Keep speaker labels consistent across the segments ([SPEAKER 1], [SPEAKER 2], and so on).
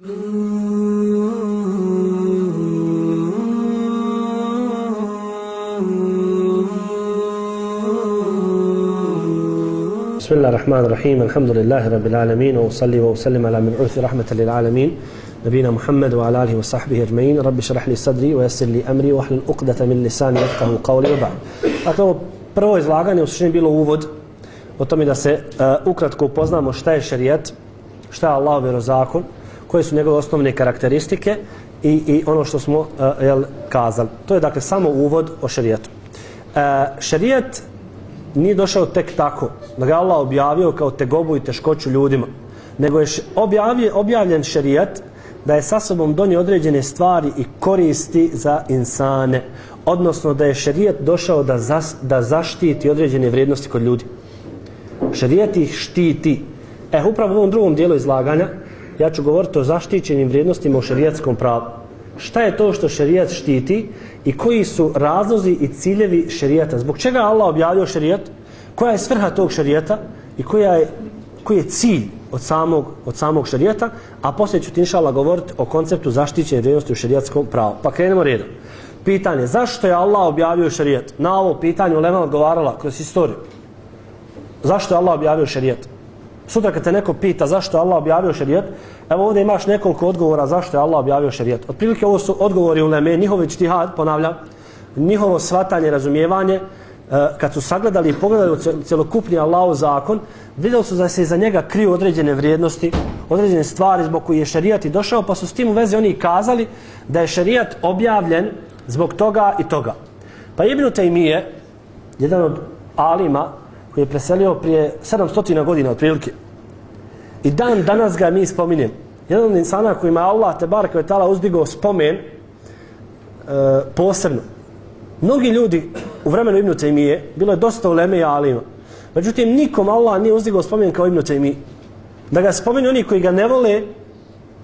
[SPEAKER 1] بسم الله الرحمن الرحيم الحمد لله رب العالمين وصلي وسلم على من عرث رحمة للعالمين نبينا محمد وعلى آله وصحبه أجمعين رب اشرح لي صدري ويسر لي أمري واحلل عقدة من لساني يفقهوا قولي وبعد Dakle, ovo prvo izlaganje u suštini bilo uvod o tome da se uh, ukratko upoznamo šta je šta je Allahov vjerozakon, koje su njegove osnovne karakteristike i, i ono što smo uh, jel, kazali. To je dakle samo uvod o šerijatu. E, šerijat nije došao tek tako, da ga Allah objavio kao tegobu i teškoću ljudima, nego je objavio, objavljen šerijat da je sa sobom donio određene stvari i koristi za insane, odnosno da je šerijat došao da, zas, da zaštiti određene vrijednosti kod ljudi. Šerijat ih štiti. E, upravo u ovom drugom dijelu izlaganja ja ću govoriti o zaštićenim vrijednostima u šerijatskom pravu. Šta je to što šerijat štiti i koji su razlozi i ciljevi šerijata? Zbog čega Allah objavio šerijat? Koja je svrha tog šerijata i koja je, koji je cilj od samog, od samog šerijata? A poslije ću ti inšala govoriti o konceptu zaštićene vrijednosti u šerijatskom pravu. Pa krenemo redom. Pitanje, zašto je Allah objavio šerijat? Na ovo pitanje Ulema odgovarala kroz historiju. Zašto je Allah objavio šerijat? Sutra kad te neko pita zašto je Allah objavio šerijat, evo ovdje imaš nekoliko odgovora zašto je Allah objavio šerijat. Otprilike ovo su odgovori u Leme, njihov čtihad, ponavljam, njihovo svatanje, razumijevanje, e, kad su sagledali i pogledali u celokupni Allahov zakon, vidjeli su da se iza njega kriju određene vrijednosti, određene stvari zbog koji je šerijat i došao, pa su s tim u vezi oni kazali da je šerijat objavljen zbog toga i toga. Pa Ibn Taymiye, jedan od alima koji je preselio prije 700 godina otprilike, i dan danas ga mi spominjem. Jedan od insana kojima Allah te bar koje tala uzdigao spomen e, posebno. Mnogi ljudi u vremenu Ibn Tejmije, bilo je dosta uleme i alima, međutim nikom Allah nije uzdigao spomen kao Ibn Tejmije. Da ga spomenu oni koji ga ne vole,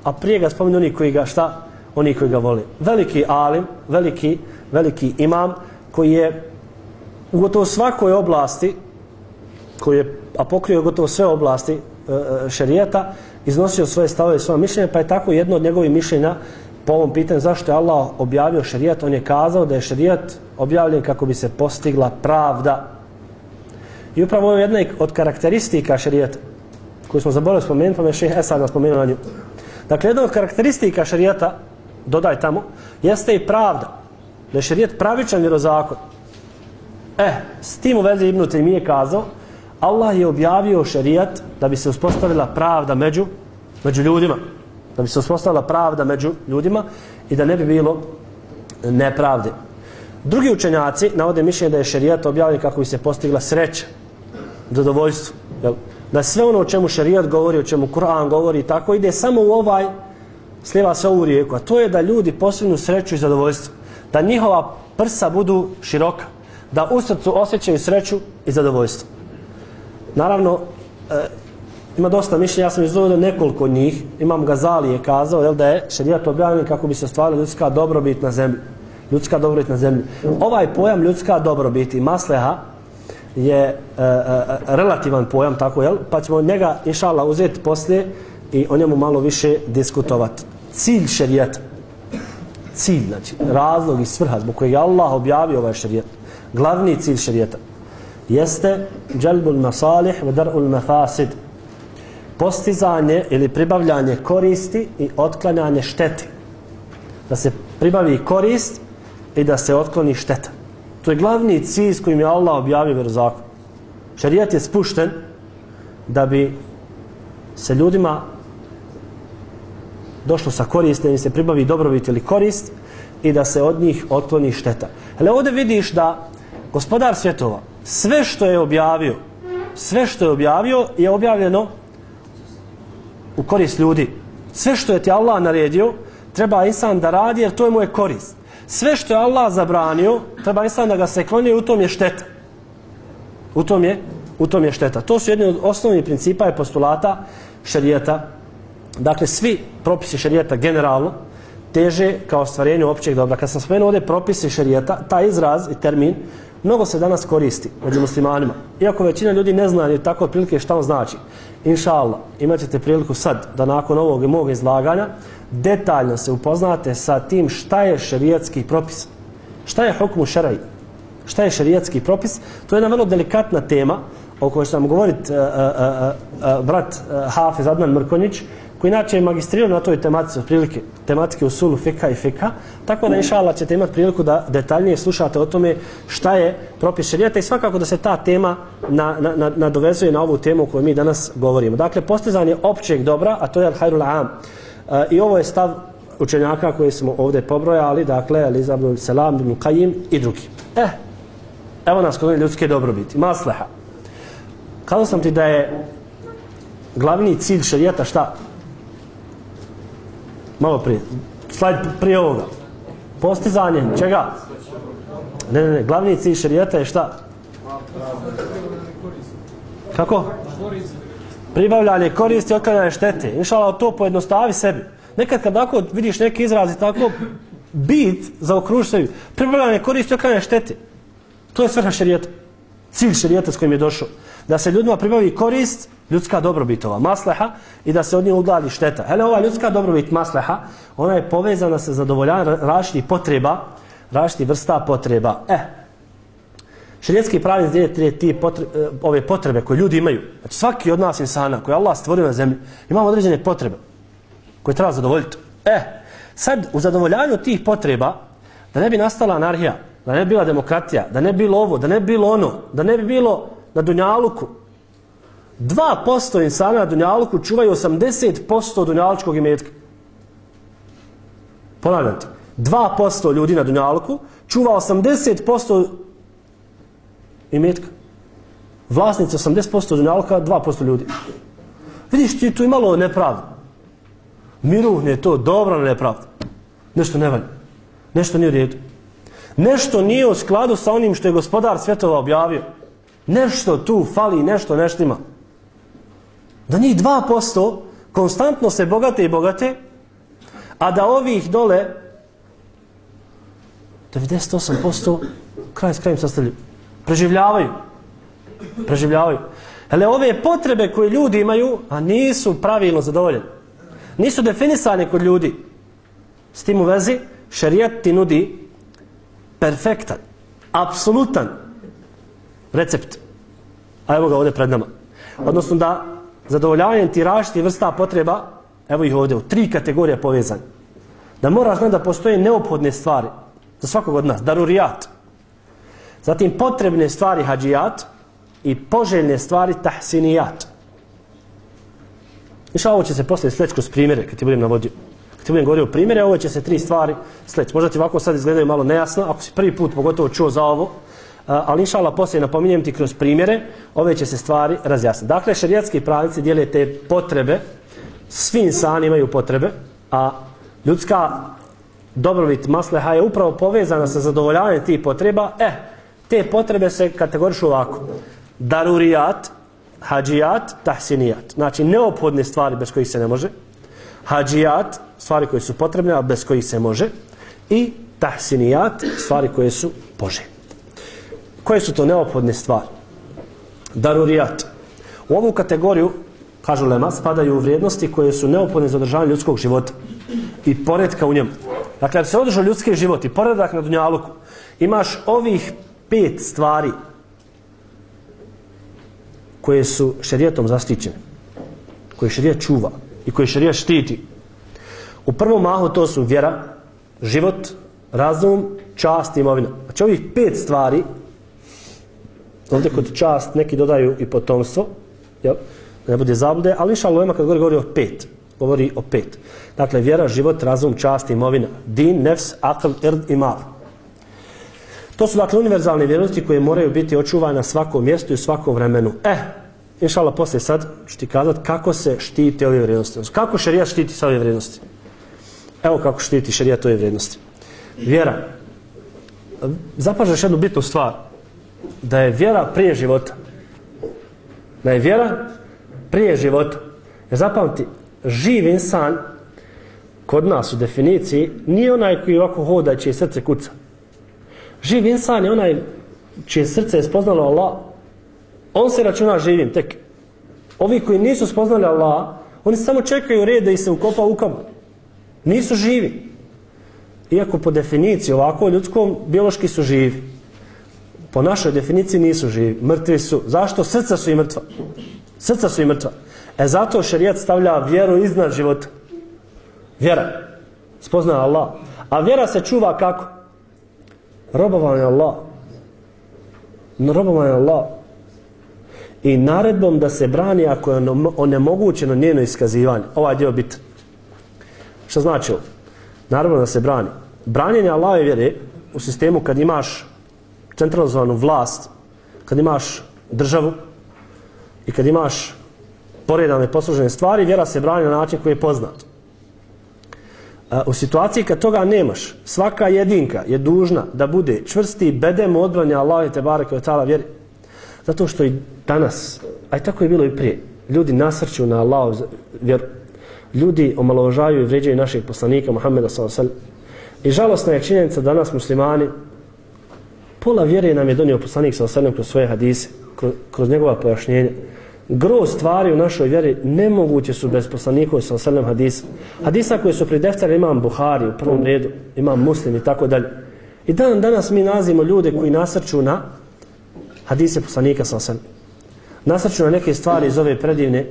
[SPEAKER 1] a prije ga spomenu oni koji ga šta? Oni koji ga vole. Veliki alim, veliki, veliki imam, koji je u gotovo svakoj oblasti, koji je, a pokrio gotovo sve oblasti šerijata, šerijeta, iznosio svoje stavove i svoje mišljenje, pa je tako jedno od njegovih mišljenja po ovom pitanju zašto je Allah objavio šerijat, on je kazao da je šerijat objavljen kako bi se postigla pravda. I upravo ovo je jedna od karakteristika šerijata, koju smo zaboravili spomenuti, pa me šeha Esad nas spomenuo na nju. Dakle, jedna od karakteristika šerijata, dodaj tamo, jeste i pravda. Da je šerijat pravičan vjerozakon. E, eh, s tim u vezi Ibnu Taymi je kazao, Allah je objavio šerijat da bi se uspostavila pravda među, među ljudima. Da bi se uspostavila pravda među ljudima i da ne bi bilo nepravde. Drugi učenjaci navode mišljenje da je šerijat objavljen kako bi se postigla sreća, zadovoljstvo. Jel? Da sve ono o čemu šerijat govori, o čemu Kur'an govori, tako ide samo u ovaj slijeva se ovu rijeku, a to je da ljudi postignu sreću i zadovoljstvo. Da njihova prsa budu široka. Da u srcu osjećaju sreću i zadovoljstvo. Naravno, e, ima dosta mišljenja, ja sam izvodio nekoliko njih, imam Gazali je kazao jel, da je šerijat objavljen kako bi se stvarila ljudska dobrobit na zemlji. Ljudska dobrobit na zemlji. Ovaj pojam ljudska dobrobit i masleha je e, e, relativan pojam, tako jel? Pa ćemo njega, inšala, uzeti poslije i o njemu malo više diskutovati. Cilj šerijata, cilj, znači razlog i svrha zbog kojeg je Allah objavio ovaj šerijat. glavni cilj šerijata, jeste dželbul masalih ve dar'ul mafasid. Postizanje ili pribavljanje koristi i otklanjanje šteti. Da se pribavi korist i da se otkloni šteta. To je glavni cilj s kojim je Allah objavio vjerozakon šarijat je spušten da bi se ljudima došlo sa korist da im se pribavi dobrobit ili korist i da se od njih otkloni šteta. Ali ovdje vidiš da gospodar svjetova sve što je objavio sve što je objavio je objavljeno u korist ljudi. Sve što je ti Allah naredio treba insan da radi jer to je moje korist. Sve što je Allah zabranio treba insan da ga se kloni u tom je šteta. U tom je u tom je šteta. To su jedni od osnovnih principa i postulata šarijeta. Dakle svi propisi šarijeta generalno teže kao stvarenju općeg dobra. Kad sam spomenuo ovdje propisi šarijeta taj izraz i termin mnogo se danas koristi među muslimanima. Iako većina ljudi ne zna ni tako prilike šta on znači. Inša Allah, imat ćete priliku sad da nakon ovog i mog izlaganja detaljno se upoznate sa tim šta je šerijatski propis. Šta je hukmu šeraj? Šta je šerijatski propis? To je jedna vrlo delikatna tema o kojoj će nam govoriti uh, e, uh, e, uh, e, uh, brat uh, Hafiz Adnan Mrkonjić, koji inače je magistrirao na toj tematici, otprilike tematike u sulu fika i fika, tako da inšala ćete imati priliku da detaljnije slušate o tome šta je propis šarijata i svakako da se ta tema na, na, na, nadovezuje na ovu temu o kojoj mi danas govorimo. Dakle, postizanje općeg dobra, a to je al-hajrul am. E, I ovo je stav učenjaka koji smo ovdje pobrojali, dakle, Eliza ibn Selam, ibn Qajim i drugi. Eh, evo nas kod ljudske dobrobiti, masleha. Kada sam ti da je glavni cilj šarijata šta? Malo prije. Slajd prije ovoga. Postizanje čega? Ne, ne, ne. Glavni cilj šarijeta je šta? Kako? Pribavljanje koristi, otklanjanje štete. Inšala, to pojednostavi sebi. Nekad kad tako vidiš neki izrazi tako bit za okruž. Pribavljanje koristi, otklanjanje štete. To je svrha šarijeta. Cilj šarijeta s kojim je došao. Da se ljudima pribavi korist, ljudska dobrobitova masleha i da se od nje udali šteta. Hele, ova ljudska dobrobit masleha, ona je povezana sa zadovoljanjem različitih potreba, različitih vrsta potreba. E, širijetski pravi tri ti potrebe, eh, ove potrebe koje ljudi imaju. Znači svaki od nas insana koji Allah stvorio na zemlji, imamo određene potrebe koje treba zadovoljiti. E, eh, sad u zadovoljanju tih potreba, da ne bi nastala anarhija, da ne bi bila demokratija, da ne bi bilo ovo, da ne bi bilo ono, da ne bi bilo na Dunjaluku, 2% insana na Dunjaluku čuvaju 80% Dunjalučkog imetka. Ponavljam ti. 2% ljudi na Dunjaluku čuva 80% imetka. Vlasnici 80% Dunjaluka, 2% ljudi. Vidiš ti tu imalo nepravda. Miruhne to, dobra nepravda. Nešto ne valja. Nešto nije u redu. Nešto nije u skladu sa onim što je gospodar svjetova objavio. Nešto tu fali, nešto neštima. da njih 2% konstantno se bogate i bogate, a da ovih dole 98% kraj s krajem sastavljaju. Preživljavaju. Preživljavaju. Hele, ove potrebe koje ljudi imaju, a nisu pravilno zadovoljene. Nisu definisane kod ljudi. S tim u vezi, šerijat ti nudi perfektan, apsolutan recept. A evo ga ovdje pred nama. Odnosno da zadovoljavanjem ti različitih vrsta potreba, evo ih ovdje, u tri kategorije povezan. Da moraš znati da postoje neophodne stvari za svakog od nas, darurijat. Zatim potrebne stvari hađijat i poželjne stvari tahsinijat. Iša ovo će se poslije sleći kroz primjere, kad ti budem navodio. Kad ti budem govorio primjere, ovo će se tri stvari sleći. Možda ti ovako sad izgledaju malo nejasno, ako si prvi put pogotovo čuo za ovo, ali inšala poslije napominjem ti kroz primjere, ove će se stvari razjasniti. Dakle, šarijatski pravici dijele te potrebe, svi insani imaju potrebe, a ljudska dobrobit masleha je upravo povezana sa zadovoljavanjem tih potreba, eh, te potrebe se kategorišu ovako. Darurijat, hađijat, tahsinijat. Znači, neophodne stvari bez kojih se ne može. Hađijat, stvari koje su potrebne, a bez kojih se može. I tahsinijat, stvari koje su poželjne. Koje su to neophodne stvari? Darurijat. U ovu kategoriju, kažu Lema, spadaju vrijednosti koje su neophodne za održavanje ljudskog života i poredka u njemu. Dakle, ako se održao ljudski život i poredak na Dunjaluku, imaš ovih pet stvari koje su šerijetom zaštićene, koje šerijet čuva i koje šerijet štiti. U prvom mahu to su vjera, život, razum, čast i imovina. Znači ovih pet stvari ovdje kod čast neki dodaju i potomstvo, jel? ne bude zablude, ali inša Allah kad govori o pet, govori o pet. Dakle, vjera, život, razum, čast, imovina, din, nefs, akl, ird i mal. To su dakle univerzalne vjernosti koje moraju biti očuvane na svakom mjestu i u svakom vremenu. E, inša Allah, poslije sad ću ti kazati kako se štiti ove vrijednosti. Kako šarijat štiti sa ove vrijednosti? Evo kako štiti šarijat ove vrijednosti. Vjera. Zapažaš jednu bitnu stvar da je vjera prije života. Da je vjera prije života. Jer zapamti, živ insan kod nas u definiciji nije onaj koji ovako hoda će srce kuca. Živ insan je onaj čije srce je spoznalo Allah, on se računa živim tek. Ovi koji nisu spoznali Allah, oni samo čekaju red da ih se ukopa u kamu. Nisu živi. Iako po definiciji ovako ljudskom, biološki su živi. Po našoj definiciji nisu živi. Mrtvi su. Zašto? Srca su i mrtva. Srca su i mrtva. E zato šerijat stavlja vjeru iznad života. Vjera. Spozna Allah. A vjera se čuva kako? Robovanje Allah. Robovanje Allah. I naredbom da se brani ako je ono- onemogućeno njeno iskazivanje. Ovaj dio bit. Što znači ovo? Naravno da se brani. Branjenje Allahove vjere u sistemu kad imaš centralizovanu vlast, kad imaš državu i kad imaš poredane poslužene stvari, vjera se brani na način koji je poznat. U situaciji kad toga nemaš, svaka jedinka je dužna da bude čvrsti bedem odbranja Allah te Tebare kao tala vjeri. Zato što i danas, a i tako je bilo i prije, ljudi nasrću na Allah vjeru. Ljudi omalovažaju i vređaju naših poslanika Muhammeda s.a.v. I žalostna je činjenica danas muslimani pola vjere nam je donio poslanik s.a.v. kroz svoje hadise, kroz, kroz njegova pojašnjenja gro stvari u našoj vjeri nemoguće su bez poslanikova sa osrednjem hadisa. Hadisa koje su pri prideftere imam Buhari u prvom redu, imam Muslim i tako dalje. I dan danas mi nazimo ljude koji nasrču na hadise poslanika sa osrednjem. Nasrču na neke stvari iz ove predivne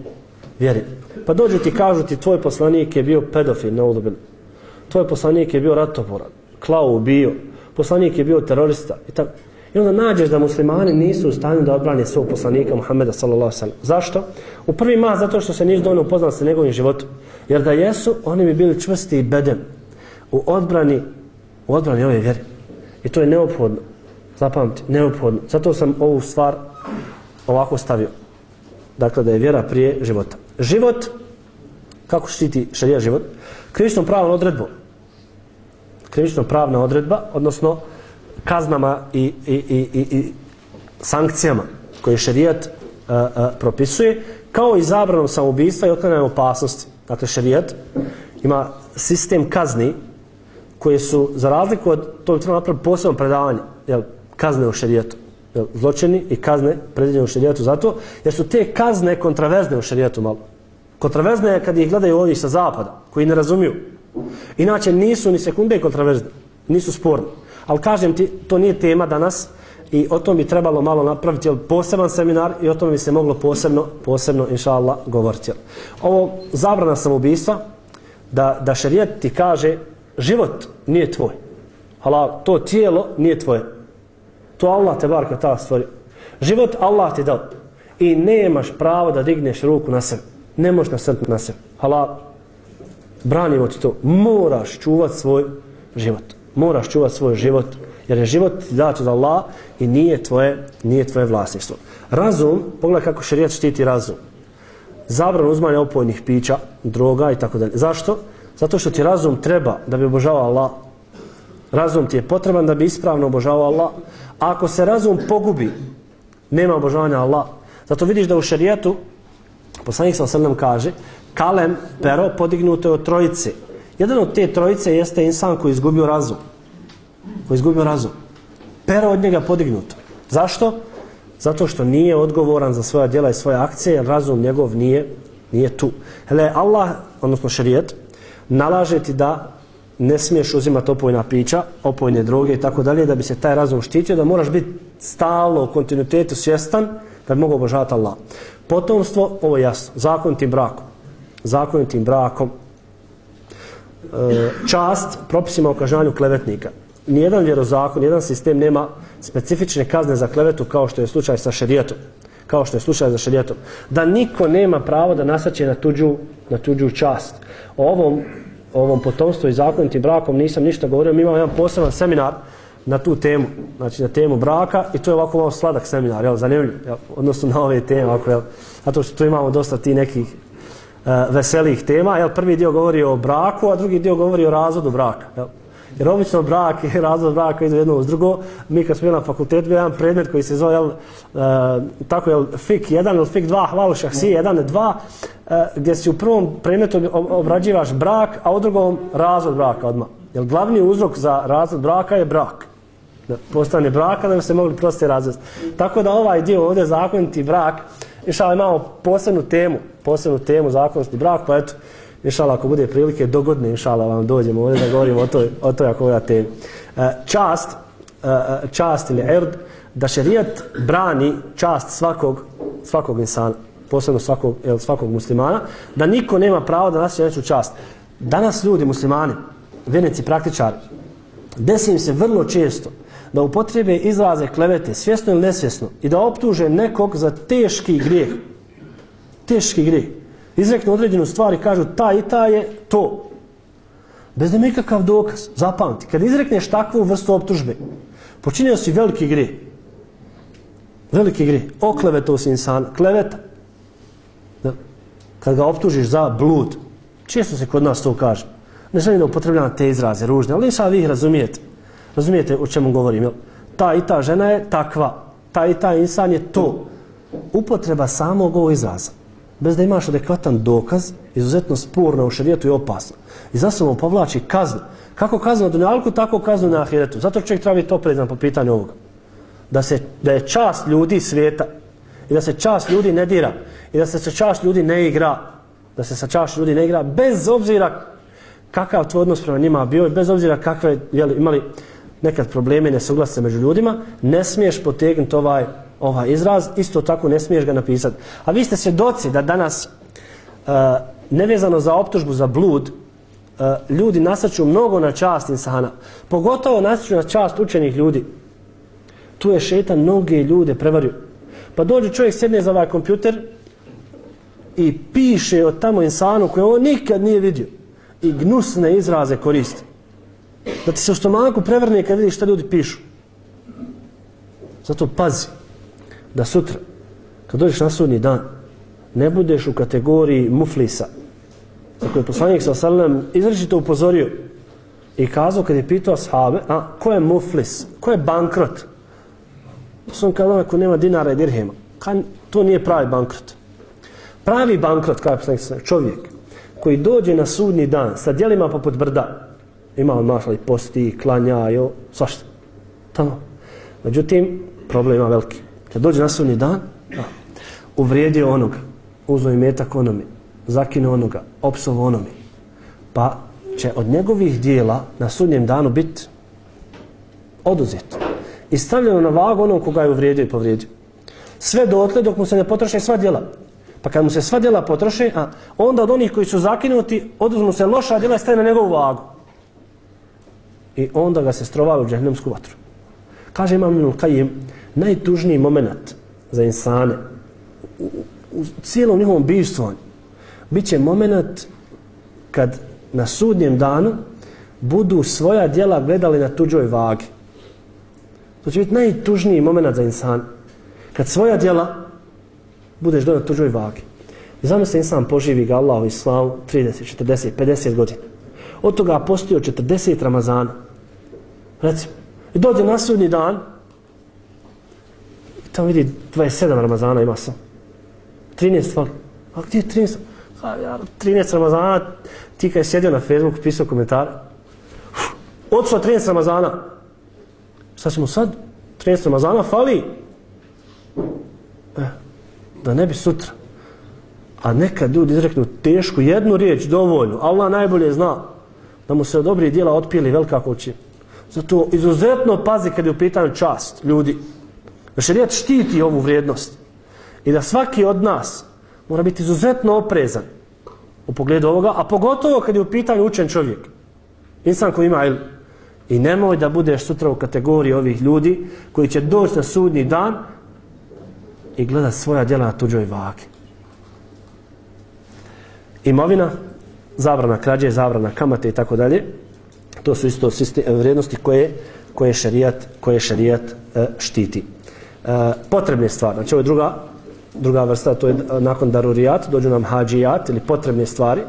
[SPEAKER 1] vjere. Pa dođu ti kažu ti tvoj poslanik je bio pedofil, ne udobil. Tvoj poslanik je bio ratoporan, klao, ubio. Poslanik je bio terorista i tako. I onda nađeš da muslimani nisu u stanju da odbrane svog poslanika Muhammeda sallallahu sallam. Zašto? U prvi mah zato što se nisu dovoljno upoznali sa njegovim životom. Jer da jesu, oni bi bili čvrsti i bedem u odbrani, u odbrani ove vjere. I to je neophodno. Zapamti, neophodno. Zato sam ovu stvar ovako stavio. Dakle, da je vjera prije života. Život, kako štiti šarija život? Krivičnom pravom odredbo. Krivično pravna odredba, odnosno kaznama i, i, i, i, i sankcijama koje šerijat uh, uh, propisuje, kao i zabranom samoubistva i otklanjanje opasnosti. Dakle, šerijat ima sistem kazni koje su, za razliku od, to bi trebalo napraviti posebno predavanje, jel, kazne u šerijatu. Jel, zločini i kazne predviđene u šerijatu zato, jer su te kazne kontravezne u šerijatu malo. Kontravezne je kad ih gledaju ovi sa zapada, koji ne razumiju. Inače, nisu ni sekunde kontraverzne, nisu sporne. Ali kažem ti, to nije tema danas i o tom bi trebalo malo napraviti jel, poseban seminar i o tom bi se moglo posebno, posebno inša Allah, govoriti. Jel. Ovo zabrana samoubistva, da, da šarijet ti kaže život nije tvoj. Hala, to tijelo nije tvoje. To Allah te barka ta stvorio. Život Allah ti dao. I nemaš pravo da digneš ruku na sebe. Ne možeš nasrti na sebe. Hala, branimo ti to. Moraš čuvat svoj život moraš čuvat svoj život jer je život dat od Allah i nije tvoje, nije tvoje vlasništvo. Razum, pogledaj kako šerijat štiti razum. Zabran uzmanja opojnih pića, droga i tako dalje. Zašto? Zato što ti razum treba da bi obožavao Allah. Razum ti je potreban da bi ispravno obožavao Allah. A ako se razum pogubi, nema obožavanja Allah. Zato vidiš da u šerijatu, poslanik sa nam kaže, kalem, pero, podignuto je od trojice. Jedan od te trojice jeste insan koji izgubio razum. Koji izgubio razum. Pero od njega podignuto. Zašto? Zato što nije odgovoran za svoja djela i svoje akcije, jer razum njegov nije, nije tu. Hele, Allah, odnosno šarijet, nalaže ti da ne smiješ uzimati opojna pića, opojne droge i tako dalje, da bi se taj razum štitio, da moraš biti stalno u kontinuitetu svjestan da bi mogu obožavati Allah. Potomstvo, ovo je jasno, zakon tim brakom. Zakonitim brakom e, čast propisima o kažnjanju klevetnika. Nijedan vjerozakon, nijedan sistem nema specifične kazne za klevetu kao što je slučaj sa šerijetom. Kao što je slučaj za šerijetom. Da niko nema pravo da nasaće na tuđu, na tuđu čast. O ovom, o ovom potomstvu i zakonitim brakom nisam ništa govorio. Mi imamo jedan poseban seminar na tu temu, znači na temu braka i to je ovako malo sladak seminar, jel, zanimljiv, jel, odnosno na ove teme, ovako, jel, zato što tu imamo dosta ti nekih E, veselih tema. Jel, prvi dio govori o braku, a drugi dio govori o razvodu braka. Jel? Jer obično brak i razvod braka idu jedno uz drugo. Mi kad smo na fakultetu, jedan predmet koji se zove, jel, e, tako jel, FIK 1 ili FIK 2, hvala šahsi 1 i 2, e, gdje si u prvom predmetu obrađivaš brak, a u drugom razvod braka odmah. Jer glavni uzrok za razvod braka je brak. Da postane braka da bi se mogli proste razvesti. Tako da ovaj dio ovdje zakoniti brak, inšala imamo posebnu temu, posebnu temu zakonski brak, pa eto, inšala ako bude prilike dogodne, inšala vam dođemo ovdje da govorimo o toj, o toj ako temi. E, čast, e, e, čast ili erd, da šerijat brani čast svakog, svakog insana, posebno svakog, jel, svakog muslimana, da niko nema pravo da nas neću čast. Danas ljudi, muslimani, vjernici, praktičari, desi im se vrlo često da upotrebe izraze klevete, svjesno ili nesvjesno, i da optuže nekog za teški grijeh. Teški grijeh. Izreknu određenu stvar i kažu ta i ta je to. Bez da nikakav dokaz. Zapamti. Kad izrekneš takvu vrstu optužbe, počinio si veliki grijeh. Veliki grijeh. Oklevetao si insan. Kleveta. Da. Kad ga optužiš za blud. Često se kod nas to kaže. Ne želim da upotrebljam te izraze ružne, ali sad vi ih razumijete. Razumijete o čemu govorim. Jel? Ta i ta žena je takva. Ta i ta insan je to. Upotreba samog ovog izraza. Bez da imaš adekvatan dokaz, izuzetno sporno u šarijetu i opasno. I za sobom povlači kaznu. Kako kaznu na dunjalku, tako kaznu na ahiretu. Zato čovjek treba biti oprezan po pitanju ovoga. Da, se, da je čast ljudi svijeta i da se čast ljudi ne dira i da se sa čast ljudi ne igra da se sa čast ljudi ne igra bez obzira kakav tvoj odnos prema njima bio i bez obzira kakve jeli, imali nekad probleme i nesuglasice među ljudima, ne smiješ potegnuti ovaj, ovaj izraz, isto tako ne smiješ ga napisati. A vi ste svjedoci da danas, uh, nevezano za optužbu za blud, uh, ljudi nasrću mnogo na čast insana. Pogotovo nasrću na čast učenih ljudi. Tu je šetan mnoge ljude prevario. Pa dođe čovjek sjedne za ovaj kompjuter i piše o tamo insanu koje on nikad nije vidio. I gnusne izraze koristi da ti se u stomaku prevrne kad vidiš šta ljudi pišu. Zato pazi da sutra, kad dođeš na sudnji dan, ne budeš u kategoriji muflisa. Tako je poslanik sa sallam izrečito upozorio i kazao kad je pitao sahabe, a ko je muflis, ko je bankrot? sam su on kao ko nema dinara i dirhema. Ka, to nije pravi bankrot. Pravi bankrot, kao je poslanik sa čovjek koji dođe na sudnji dan sa dijelima poput brda, ima on mašali posti, klanja, jo, svašta. Tamo. Međutim, problem ima veliki. Kad dođe na sudnji dan, a, uvrijedio onoga, uzo i metak onome, zakinu onoga, opsovo onome, pa će od njegovih dijela na sudnjem danu biti oduzet. I stavljeno na vagu onom koga je uvrijedio i povrijedio. Sve dotle dok mu se ne potroše sva dijela. Pa kad mu se sva dijela potroše, a onda od onih koji su zakinuti, oduzmu se loša dijela i staje na njegovu vagu i onda ga se strovali u džahnemsku vatru. Kaže Imam Ibn Qayyim, najtužniji moment za insane u, u cijelom njihovom bivstvu bit će moment kad na sudnjem danu budu svoja djela gledali na tuđoj vagi. To će biti najtužniji moment za insan. Kad svoja djela budeš gledati na tuđoj vagi. I znam se insan poživi ga Allah u islamu 30, 40, 50 godina. Od toga postio 40 Ramazana recimo, i dođe na sudnji dan, i tamo vidi 27 Ramazana ima sam. 13 fali. A gdje je 13? A, ja, 13 Ramazana, ti kad je sjedio na Facebooku, pisao komentar, odšla 13 Ramazana. Šta ćemo sad? 13 Ramazana fali. E, da ne bi sutra. A neka ljudi izreknu tešku jednu riječ, dovoljno. Allah najbolje zna da mu se od dobrih dijela otpili velika koći. Zato izuzetno pazi kad je u pitanju čast ljudi. Da šarijat štiti ovu vrijednost. I da svaki od nas mora biti izuzetno oprezan u pogledu ovoga, a pogotovo kad je u pitanju učen čovjek. Insan koji ima il. I nemoj da budeš sutra u kategoriji ovih ljudi koji će doći na sudnji dan i gleda svoja djela na tuđoj vagi. Imovina, zabrana krađe, zabrana kamate i tako dalje, to su isto eh, vrijednosti koje koje šerijat koje šerijat e, štiti. E, potrebne stvari, znači ovo je druga druga vrsta, to je nakon darurijat, dođu nam hađijat ili potrebne stvari.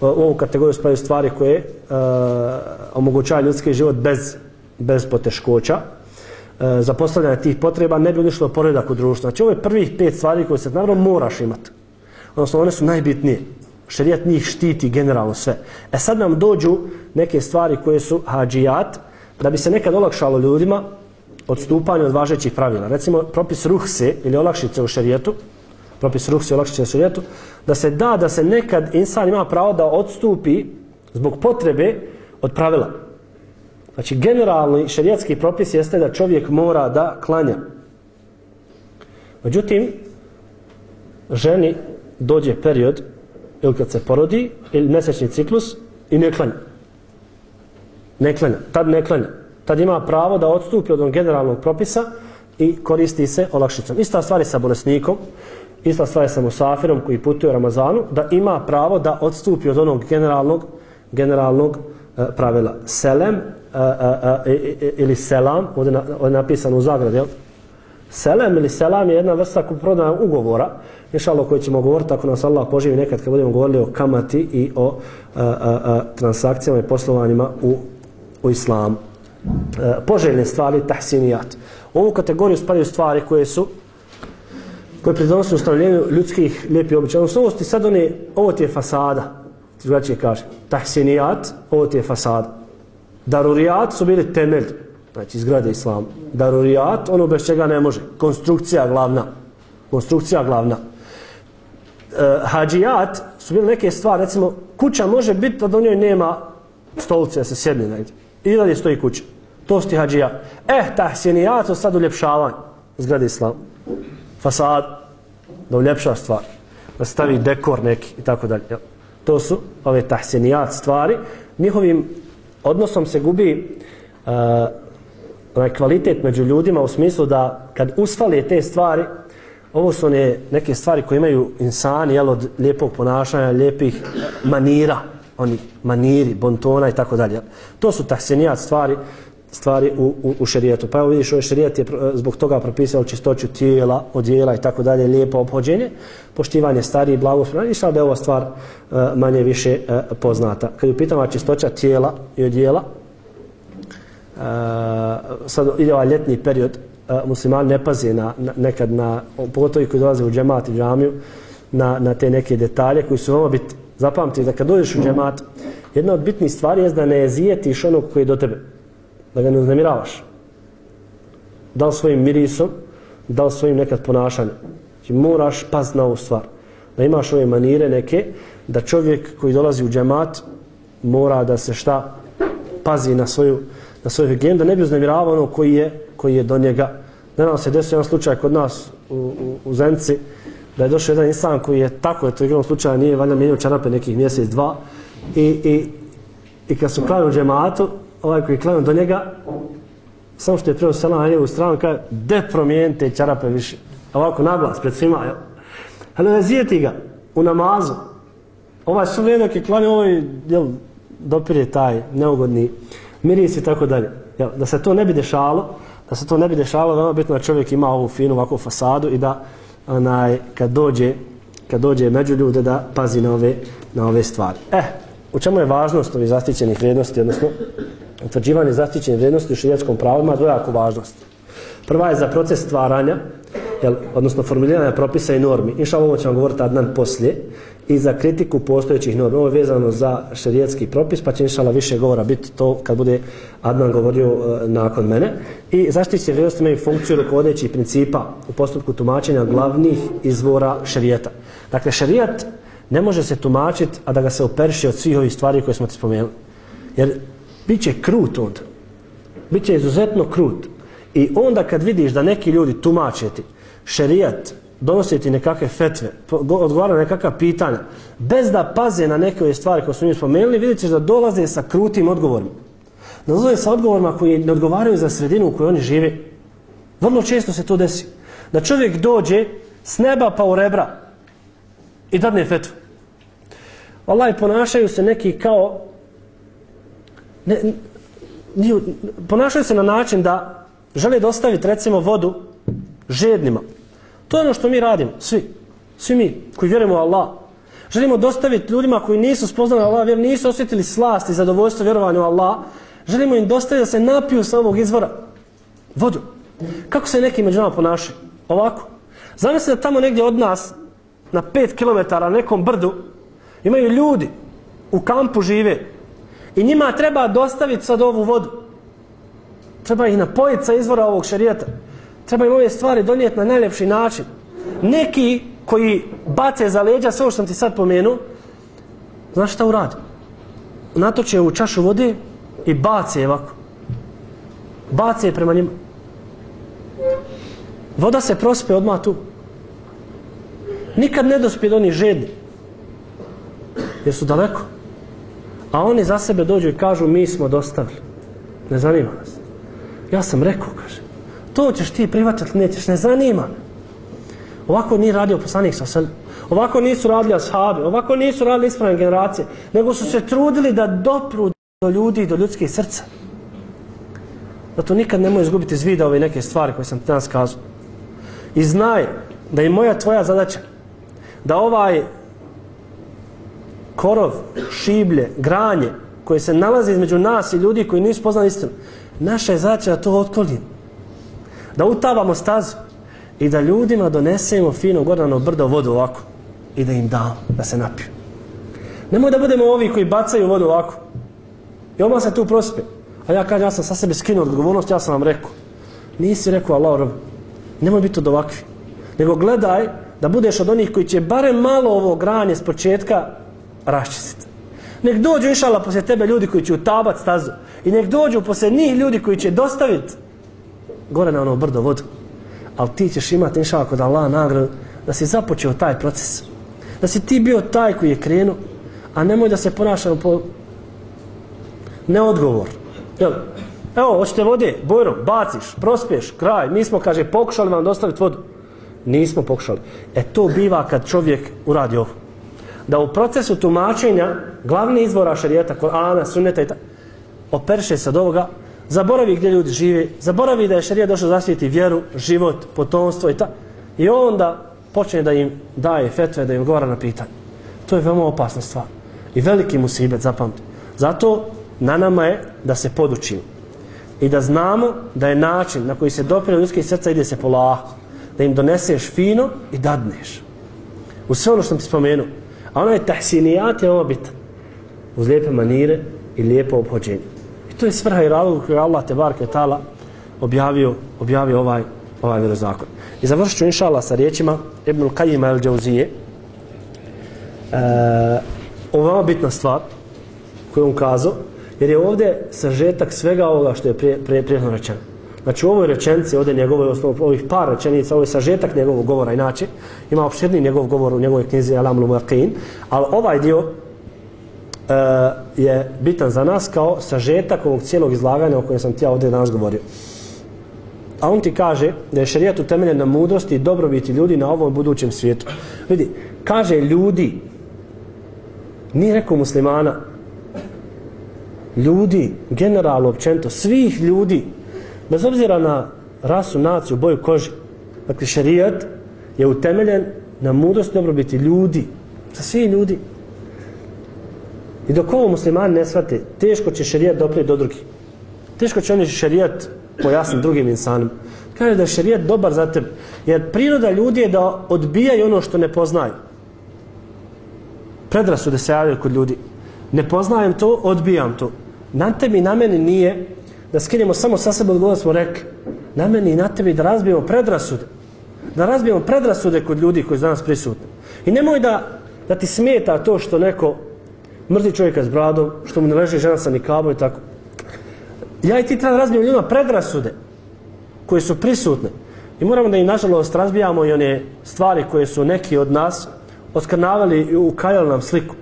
[SPEAKER 1] U ovu kategoriju spadaju stvari koje e, omogućavaju ljudski život bez, bez poteškoća. E, za postavljanje tih potreba ne bi uništilo poredak u društvu. Znači ovo je prvih pet stvari koje se naravno moraš imati. Odnosno one su najbitnije šerijat njih štiti generalno sve. E sad nam dođu neke stvari koje su hađijat, da bi se nekad olakšalo ljudima, odstupanje od važećih pravila. Recimo, propis ruhse ili olakšice u šerijetu, propis ruhse i olakšice u šerijetu, da se da da se nekad insan ima pravo da odstupi zbog potrebe od pravila. Znači, generalni šerijatski propis jeste da čovjek mora da klanja. Međutim, ženi dođe period ili kad se porodi ili mesečni ciklus i ne klanja. Ne klanja. Tad ne klanja. Tad ima pravo da odstupi od generalnog propisa i koristi se olakšicom. Ista stvar je sa bolesnikom, ista stvar je sa musafirom koji putuje u Ramazanu, da ima pravo da odstupi od onog generalnog generalnog e, pravila. Selem e, e, e, e, e ili selam, ovdje, na, ovdje je napisano u zagradi, jel? Selem ili selam je jedna vrsta kuprodaja ugovora, inšalo koji ćemo govoriti ako nas Allah poživi nekad kad budemo govorili o kamati i o a, a, a, transakcijama i poslovanjima u, u islamu. E, poželjne stvari, tahsinijat. U ovu kategoriju spadaju stvari koje su koje pridonose ustavljenju ljudskih lijepih običaja. Odnosno, ovo ti sad one, ovo ti je fasada, drugačije kaže. Tahsinijat, ovo ti je fasada. Darurijat su bili temelj, znači izgrade islam. Darurijat, ono bez čega ne može. Konstrukcija glavna. Konstrukcija glavna. E, hađijat su bile neke stvari, recimo, kuća može biti da do njoj nema stolice da se sjedne negdje. I dalje stoji kuća. To su ti hađija. Eh, tahsinijat su sad uljepšavanje zgrade islam. Fasad, da uljepša stvar. Da stavi dekor neki i tako dalje. To su ove tahsinijat stvari. Njihovim odnosom se gubi uh, onaj kvalitet među ljudima u smislu da kad usfali te stvari, ovo su one neke stvari koje imaju insani, jel, od lijepog ponašanja, lijepih manira, oni maniri, bontona i tako dalje. To su taksenijat stvari, stvari u, u, u šerijetu. Pa evo vidiš, ovaj šerijet je zbog toga propisao čistoću tijela, odjela i tako dalje, lijepo obhođenje, poštivanje starih, blagoslovno, i sad je ova stvar e, uh, manje više uh, e, poznata. Kad je pitama čistoća tijela i odjela, Eh, sad ide ovaj ljetni period, uh, muslimani ne pazi na, na, nekad na, pogotovo koji dolaze u džemat i džamiju, na, na te neke detalje koji su veoma biti, zapamti da kad dođeš u džemat, jedna od bitnih stvari je da ne zijetiš onog koji je do tebe da ga ne uznemiravaš. Da li svojim mirisom, da li svojim nekad ponašanjem. Znači moraš paz na ovu stvar. Da imaš ove manire neke, da čovjek koji dolazi u džemat mora da se šta pazi na svoju, na svoju higijenu, da ne bi uznemiravao ono koji je, koji je do njega. Ne nam se desio jedan slučaj kod nas u, u, u Zenci, da je došao jedan insan koji je tako, eto igrom slučaja nije valjda mijenio čarape nekih mjesec, dva, i, i, i kad su klanili u džematu, ovaj koji klanu do njega, samo što je preo selam na njegovu stranu, kaže, de promijenite čarape više. Ovako naglas, pred svima, jel? Ali ne zijeti ga u namazu. Ovaj su vrijeme je klanio, ovaj, jel, dopire taj neugodni miris i tako dalje. Jel, da se to ne bi dešalo, da se to ne bi dešalo, veoma bitno da čovjek ima ovu finu ovakvu fasadu i da onaj, kad dođe kad dođe među ljude da pazi na ove, na ove stvari. Eh, u čemu je važnost ovih zaštićenih vrijednosti, odnosno utvrđivanje zaštićene vrijednosti u širijetskom pravu ima dvojaku važnost. Prva je za proces stvaranja, jel, odnosno formuliranja propisa i normi. Inša ovo ćemo govoriti Adnan poslije. I za kritiku postojećih normi. Ovo je vezano za šerijetski propis, pa će inšala više govora biti to kad bude Adnan govorio e, nakon mene. I zaštićene vrijednosti imaju funkciju rukovodećih principa u postupku tumačenja glavnih izvora šerijeta. Dakle, šerijat ne može se tumačiti, a da ga se operši od svih ovih stvari koje smo ti spomenuli. Jer bit će krut onda. Biće izuzetno krut. I onda kad vidiš da neki ljudi tumačeti šerijat, donositi nekakve fetve, odgovaraju na nekakva pitanja, bez da paze na neke stvari koje su mi spomenuli, vidjet ćeš da dolaze sa krutim odgovorima. Da dolaze sa odgovorima koji ne odgovaraju za sredinu u kojoj oni žive. Vrlo često se to desi. Da čovjek dođe s neba pa u rebra i dadne fetvu. Allah ponašaju se neki kao ne, ne, ponašaju se na način da žele dostaviti recimo vodu žednima. To je ono što mi radimo, svi. Svi mi koji vjerujemo u Allah. Želimo dostaviti ljudima koji nisu spoznali Allah, jer nisu osjetili slast i zadovoljstvo vjerovanju u Allah. Želimo im dostaviti da se napiju sa ovog izvora. Vodu. Kako se neki među nama ponašaju? Ovako. Zamislite da tamo negdje od nas, na 5 km na nekom brdu, imaju ljudi u kampu žive, I njima treba dostaviti sad ovu vodu. Treba ih napojiti sa izvora ovog šarijeta. Treba im ove stvari donijeti na najljepši način. Neki koji bace za leđa sve što sam ti sad pomenuo, znaš šta uradi? Natoče u čašu vode i bace ovako. Bace prema njima. Voda se prospe odmah tu. Nikad ne dospije do onih žedni. Jer su daleko. A oni za sebe dođu i kažu mi smo dostavili. Ne zanima nas. Ja sam rekao, kaže. To ćeš ti prihvatiti, nećeš, ne zanima. Ovako nije radio poslanik sa sebe. Ovako nisu radili ashabi, ovako nisu radili ispravne generacije, nego su se trudili da dopru do ljudi i do ljudskih srca. Zato nikad nemoj izgubiti iz vida ove neke stvari koje sam ti danas kazao. I znaj da je moja tvoja zadaća da ovaj korov, šiblje, granje koje se nalazi između nas i ljudi koji nisu poznali istinu, naša je zadaća da to otklonimo. Da utavamo stazu i da ljudima donesemo fino gorano brdo vodu ovako i da im damo da se napiju. Nemoj da budemo ovi koji bacaju vodu ovako. I oma se tu prospe. A ja kažem, ja sam sa sebe skinuo odgovornost, ja sam vam rekao. Nisi rekao Allah rob. Nemoj biti od ovakvi. Nego gledaj da budeš od onih koji će barem malo ovo granje s početka raščistiti. Nek dođu išala poslije tebe ljudi koji će utabat stazu. I nek dođu poslije njih ljudi koji će dostaviti gore na ono brdo vodu. Ali ti ćeš imati inšala kod Allah nagradu da si započeo taj proces. Da si ti bio taj koji je krenuo, a nemoj da se ponašamo po neodgovor. Jel? Evo, hoćete vode, bojro, baciš, prospiješ, kraj. Mi smo, kaže, pokušali vam dostaviti vodu. Nismo pokušali. E to biva kad čovjek uradi ovo. Da u procesu tumačenja glavni izvora šarijeta, Korana, Sunneta i ta, operše se od ovoga, zaboravi gdje ljudi žive, zaboravi da je šarija došao zaštiti vjeru, život, potomstvo i ta. I onda počne da im daje fetve, da im govara na pitanje. To je veoma opasna stvar. I veliki musibet, zapamti. Zato na nama je da se podučimo. I da znamo da je način na koji se dopire ljudske srca ide se polako. Da im doneseš fino i dadneš. U sve ono što sam ti spomenuo. A ono je tahsinijat je ovo bitan. Uz lijepe manire i lijepo obhođenje. I to je svrha i razlog koju Allah te barke tala objavio, objavio ovaj, ovaj vjerozakon. I završit ću inša Allah sa riječima Ibnul Qajima el Džauzije. E, ovo je bitna stvar koju on kazao, jer je ovdje sažetak svega ovoga što je prije, prije, prijedno rečeno. Znači u ovoj rečenici, ovdje njegove, osnovu, ovih par rečenica, ovo je sažetak njegovog govora inače, ima opširni njegov govor u njegovoj knjizi Alam Lumaqin, ali ovaj dio Eh, je bitan za nas kao sažetak ovog cijelog izlaganja o kojem sam ti ja ovdje danas govorio. A on ti kaže da je šarijat utemeljen na mudrosti i dobrobiti ljudi na ovom budućem svijetu. Vidi, kaže ljudi, nije rekao muslimana, ljudi, generalno općento, svih ljudi, bez obzira na rasu, naciju, boju kože, dakle šarijat je utemeljen na mudrosti i dobrobiti ljudi, za svi ljudi. I dok ovo musliman ne shvate, teško će šerijat doprijeti do drugih. Teško će oni šerijat pojasniti drugim insanima. Kaže da je šerijat dobar za tebe. Jer priroda ljudi je da odbijaju ono što ne poznaju. Predrasude se javljaju kod ljudi. Ne poznajem to, odbijam to. Na tebi na meni nije da skinemo samo sa sebe odgovor smo rekli. Na meni i na tebi da razbijemo predrasude. Da razbijemo predrasude kod ljudi koji su danas prisutni. I nemoj da, da ti smeta to što neko mrzi čovjeka s bradom, što mu ne leže žena sa nikabom i tako. Ja i ti treba da razbijemo ljudima predrasude koje su prisutne. I moramo da im nažalost razbijamo i one stvari koje su neki od nas oskrnavali i ukajali nam sliku.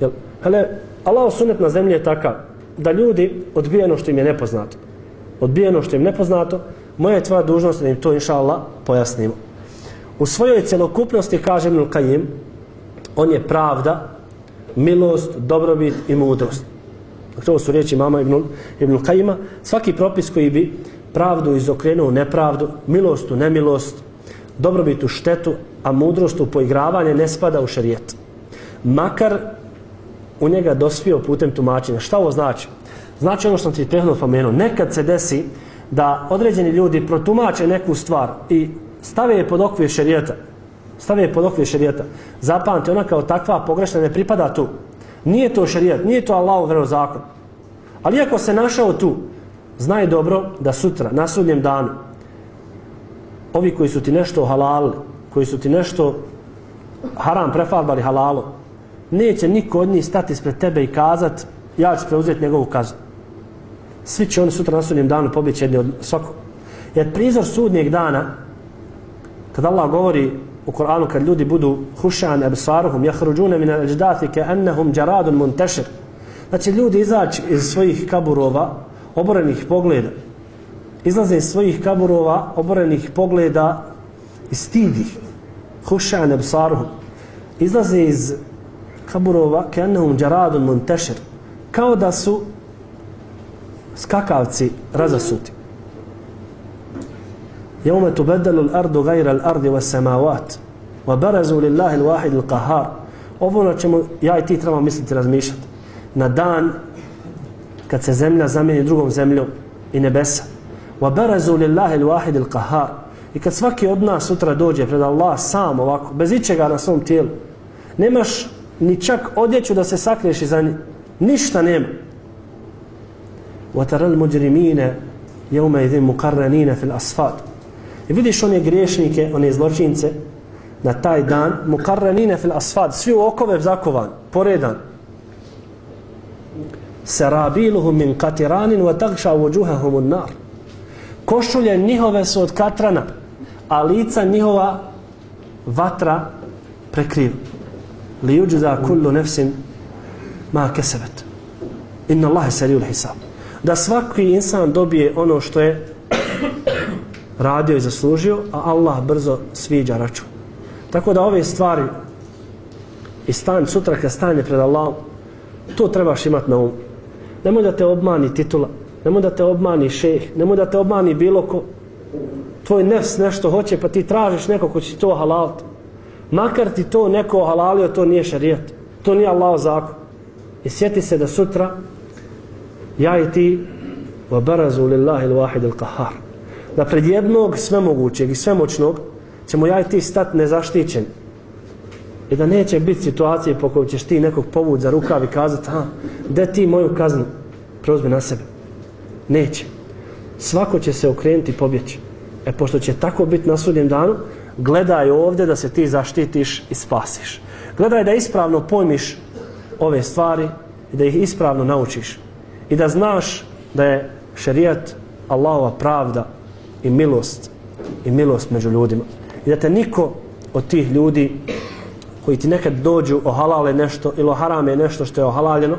[SPEAKER 1] Jel? Hele, Allah sunet na zemlji je takav da ljudi odbijeno što im je nepoznato. Odbijeno što im je nepoznato, moja je tvoja dužnost da im to inša Allah pojasnimo. U svojoj celokupnosti kaže Ibn Qajim, on je pravda, milost, dobrobit i mudrost. Dakle, ovo su riječi mama Ibn, Ibn Kajima. Svaki propis koji bi pravdu izokrenuo nepravdu, milost u nemilost, dobrobit u štetu, a mudrost u poigravanje ne spada u šarijet. Makar u njega dospio putem tumačenja. Šta ovo znači? Znači ono što sam ti prethodno pomenuo. Nekad se desi da određeni ljudi protumače neku stvar i stave je pod okvir šarijeta. Stave je pod okvir šerijata. Zapamti, ona kao takva pogrešna ne pripada tu. Nije to šerijat, nije to Allahov vero zakon. Ali ako se našao tu, znaj dobro da sutra, na sudnjem danu, ovi koji su ti nešto halalili, koji su ti nešto haram prefarbali halalo, neće niko od njih stati ispred tebe i kazat ja ću preuzeti njegovu kaznu. Svi će oni sutra na sudnjem danu pobjeći jedni od svakog. Jer prizor sudnjeg dana, kad Allah govori u Koranu, kad ljudi budu hušan, absaruhum, jahruđune min al-ajdati ke ennehum džaradun. Znači, ljudi izaći iz svojih kaburova, oborenih pogleda, izlaze iz svojih kaburova, oborenih pogleda i stidi. Hušan, absaruhum. Izlaze iz kaburova ke ennehum džaradun muntashir Kao da su skakavci razasuti. يوم تبدل الأرض غير الأرض والسماوات وبرزوا لله الواحد القهار ovo na čemu ja i ti trebamo misliti razmišljati na dan kad se zemlja zamijeni drugom zemljom i nebesa وبرزوا لله الواحد القهار i kad svaki od nas sutra dođe pred Allah sam ovako bez ičega na svom tijelu nemaš ni čak odjeću da se sakriješ iza nje ništa nema وترى المجرمين يومئذ مقرنين في الأصفاد I vidiš one griješnike, one zločince, na taj dan, mukarranine fil asfad, svi u okove zakovan, poredan. Serabiluhum min katiranin wa tagša vođuhahum un nar. Košulje njihove su od katrana, a lica njihova vatra prekriva. Li uđza kullu nefsin ma kesebet. Inna Allahe seriju hisab. Da svaki insan dobije ono što je radio i zaslužio, a Allah brzo sviđa račun. Tako da ove stvari i stan sutra kad stanje pred Allahom, to trebaš imati na umu. Nemoj da te obmani titula, nemoj da te obmani šeh, nemoj da te obmani bilo ko. Tvoj nefs nešto hoće, pa ti tražiš neko ko će to halaliti. Makar ti to neko halalio, to nije šarijat. To nije Allah zakon. I sjeti se da sutra ja i ti wa barazu lillahi l-wahid da pred jednog svemogućeg i svemoćnog ćemo ja i ti stat nezaštićen. I da neće biti situacije po kojoj ćeš ti nekog povud za rukav i kazati ha, de ti moju kaznu? Preuzmi na sebe. Neće. Svako će se okrenuti i pobjeći. E pošto će tako biti na sudnjem danu gledaj ovdje da se ti zaštitiš i spasiš. Gledaj da ispravno pojmiš ove stvari i da ih ispravno naučiš. I da znaš da je šerijat Allahova pravda i milost i milost među ljudima. I da te niko od tih ljudi koji ti nekad dođu ohalale nešto ili oharame nešto što je ohalaljeno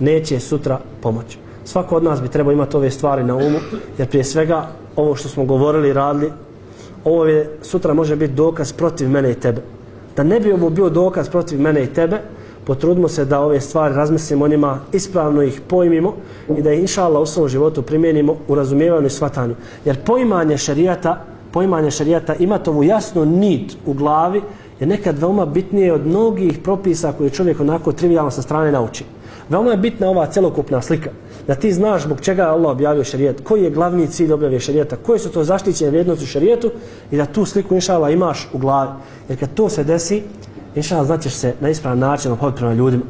[SPEAKER 1] neće sutra pomoći svako od nas bi trebao imati ove stvari na umu jer prije svega ovo što smo govorili i radili ovo je sutra može biti dokaz protiv mene i tebe. Da ne bi ovo bio dokaz protiv mene i tebe potrudimo se da ove stvari razmislimo o njima, ispravno ih pojmimo i da ih inša Allah u svom životu primjenimo u razumijevanju i shvatanju. Jer poimanje šarijata, poimanje šarijata ima tovu jasnu nit u glavi je nekad veoma bitnije od mnogih propisa koje čovjek onako trivialno sa strane nauči. Veoma je bitna ova celokupna slika. Da ti znaš zbog čega je Allah objavio šarijet, koji je glavni cilj objavio šarijeta, koje su to zaštićene vrijednosti u šarijetu i da tu sliku inša Allah imaš u glavi. Jer kad to se desi, inša znaćeš se na ispravan način obhoditi prema ljudima.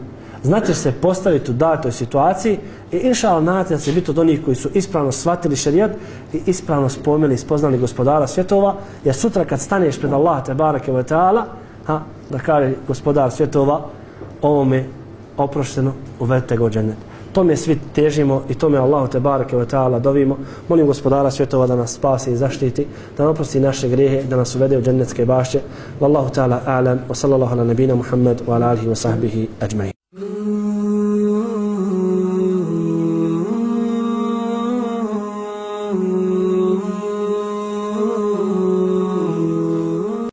[SPEAKER 1] Znaćeš se postaviti u datoj situaciji i inša Allah da će biti od onih koji su ispravno shvatili šarijat i ispravno spomili i spoznali gospodara svjetova, jer sutra kad staneš pred Allah te barake wa ta'ala, ha, da kaže gospodar svjetova, ovo mi oprošteno, uvedite go džennet tome svi težimo i tome Allahu te bareke ve taala dovimo. Molim gospodara svjetova da nas spasi i zaštiti da nam oprosti naše grijehe, da nas uvede u džennetske bašće. Wallahu taala a'lam wa sallallahu ala nabina muhammad wa ala alihi wa sahbihi ajma'in.